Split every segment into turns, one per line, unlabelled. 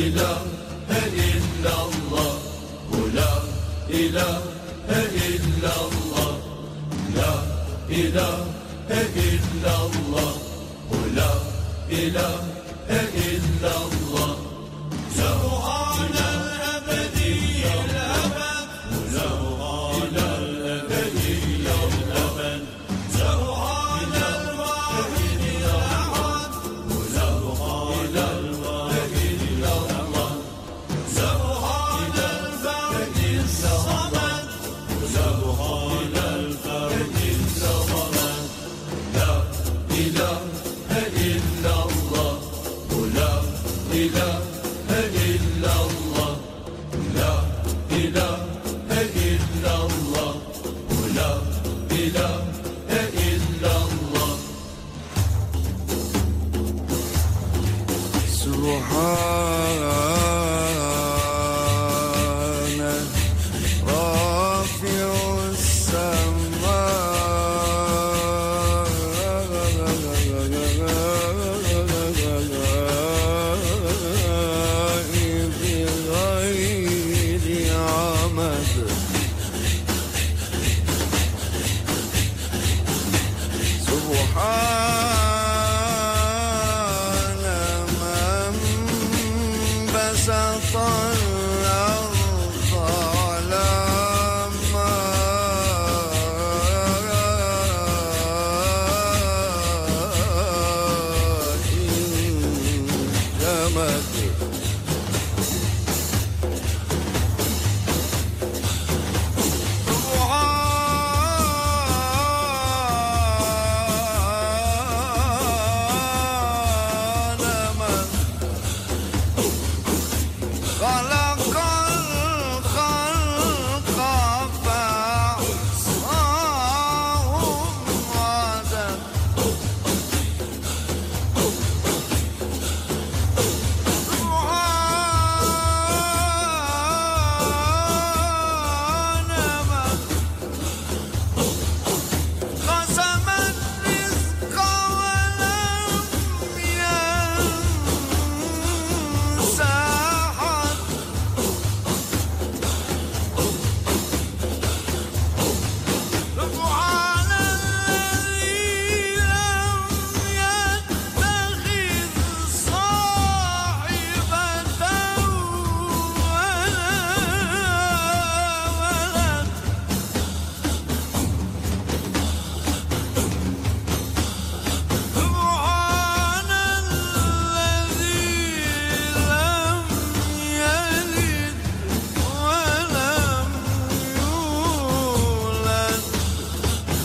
ilahe illallah Bu la ilahe illallah La ilahe illallah Bu la ilahe illallah Subhan i'm fine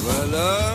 Hello. Uh,